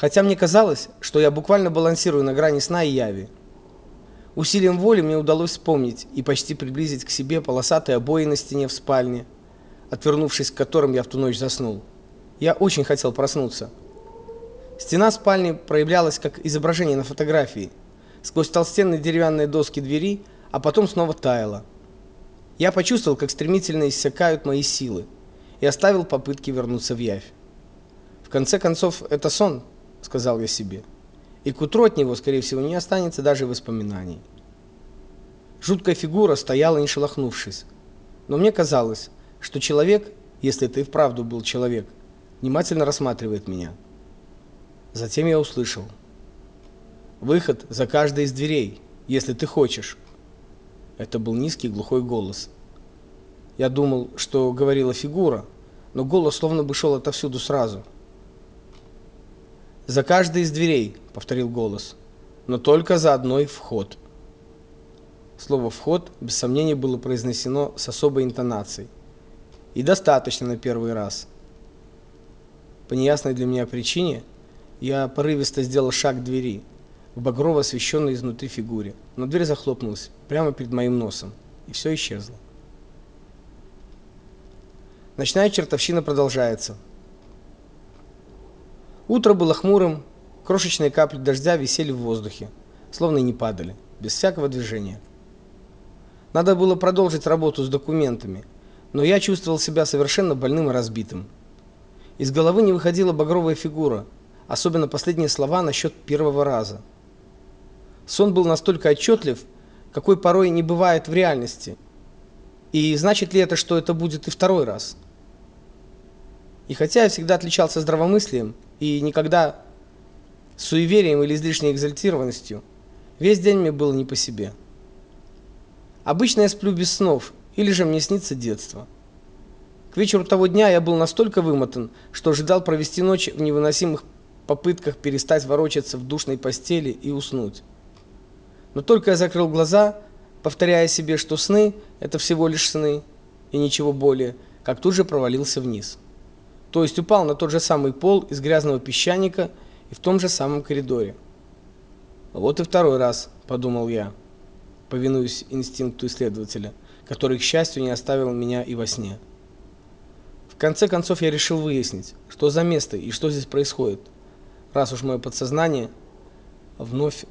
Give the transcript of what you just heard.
Хотя мне казалось, что я буквально балансирую на грани сна и яви. Усилием воли мне удалось вспомнить и почти приблизить к себе полосатые обои на стене в спальне, отвернувшись к которым я в ту ночь заснул. Я очень хотел проснуться. Стена спальни проявлялась как изображение на фотографии, сквозь толстенные деревянные доски двери, а потом снова таяла. Я почувствовал, как стремительно иссякают мои силы, и оставил попытки вернуться в явь. В конце концов, это сон, сказал я себе. И к утру от него, скорее всего, не останется даже воспоминаний. Жуткая фигура стояла, не шелохнувшись. Но мне казалось, что человек, если это и вправду был человек, внимательно рассматривает меня. Затем я услышал: "Выход за каждой из дверей, если ты хочешь". Это был низкий глухой голос. Я думал, что говорила фигура, но голос словно бы шел отовсюду сразу. За каждой из дверей, повторил голос. Но только за одной вход. Слово вход без сомнения было произнесено с особой интонацией. И достаточно на первый раз. По неясной для меня причине я порывисто сделал шаг к двери, в багрово освещенной изнутри фигуре. Но дверь захлопнулась прямо перед моим носом, и все исчезло. Ночная чертовщина продолжается. Утро было хмурым, крошечные капли дождя висели в воздухе, словно и не падали, без всякого движения. Надо было продолжить работу с документами, но я чувствовал себя совершенно больным и разбитым. Из головы не выходила багровая фигура, особенно последние слова насчет первого раза. Сон был настолько отчетлив, какой порой не бывает в реальности. И значит ли это, что это будет и второй раз? И хотя я всегда отличался здравомыслием, и никогда суеверием или излишней экзальтированностью. Весь день мне было не по себе. Обычно я сплю без снов, или же мне снится детство. К вечеру того дня я был настолько вымотан, что ожидал провести ночь в невыносимых попытках перестать ворочаться в душной постели и уснуть. Но только я закрыл глаза, повторяя себе, что сны это всего лишь сны и ничего более, как тут же провалился вниз то есть упал на тот же самый пол из грязного песчаника и в том же самом коридоре. Вот и второй раз, подумал я, повинуясь инстинкту исследователя, который, к счастью, не оставил меня и во сне. В конце концов я решил выяснить, что за место и что здесь происходит, раз уж мое подсознание вновь